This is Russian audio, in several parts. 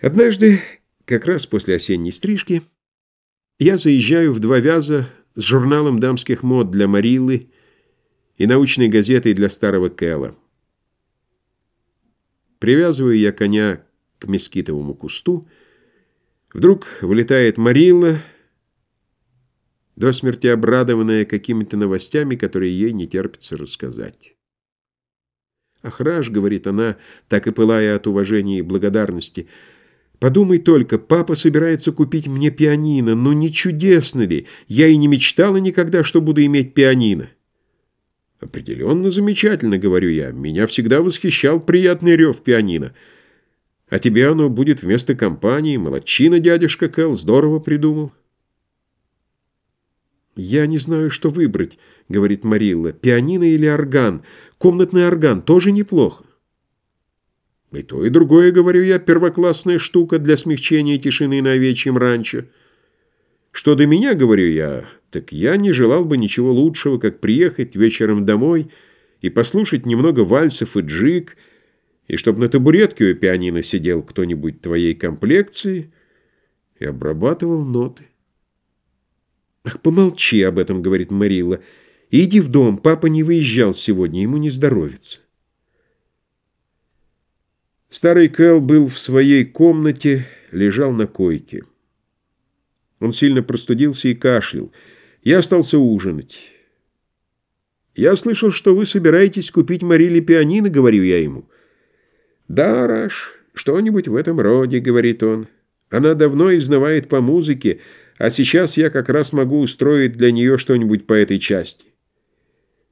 Однажды, как раз после осенней стрижки, я заезжаю в два вяза с журналом дамских мод для Мариллы и научной газетой для старого Кэла. Привязываю я коня к мескитовому кусту. Вдруг вылетает Марилла, до смерти обрадованная какими-то новостями, которые ей не терпится рассказать. «Ах, говорит она, так и пылая от уважения и благодарности, — Подумай только, папа собирается купить мне пианино. Ну не чудесно ли? Я и не мечтала никогда, что буду иметь пианино. Определенно замечательно, говорю я. Меня всегда восхищал приятный рев пианино. А тебе оно будет вместо компании. Молодчина, дядюшка Кэл, здорово придумал. «Я не знаю, что выбрать», — говорит Марилла. «Пианино или орган? Комнатный орган тоже неплохо». И то, и другое, говорю я, первоклассная штука для смягчения тишины на овечьем ранчо. Что до меня, говорю я, так я не желал бы ничего лучшего, как приехать вечером домой и послушать немного вальсов и джиг, и чтоб на табуретке у пианино сидел кто-нибудь твоей комплекции и обрабатывал ноты. «Ах, помолчи об этом», — говорит Марилла. «Иди в дом, папа не выезжал сегодня, ему не здоровится». Старый Кэл был в своей комнате, лежал на койке. Он сильно простудился и кашлял. Я остался ужинать. «Я слышал, что вы собираетесь купить Мариле пианино», — говорю я ему. «Да, Раш, что-нибудь в этом роде», — говорит он. «Она давно изнывает по музыке, а сейчас я как раз могу устроить для нее что-нибудь по этой части».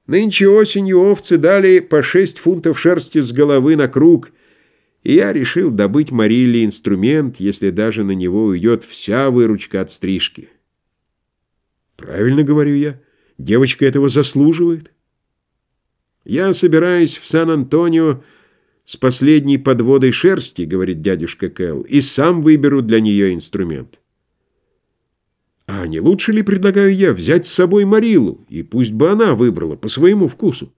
Нынче осенью овцы дали по шесть фунтов шерсти с головы на круг — и я решил добыть Мариле инструмент, если даже на него уйдет вся выручка от стрижки. Правильно говорю я, девочка этого заслуживает. Я собираюсь в Сан-Антонио с последней подводой шерсти, говорит дядюшка Кэл, и сам выберу для нее инструмент. А не лучше ли, предлагаю я, взять с собой Марилу, и пусть бы она выбрала по своему вкусу?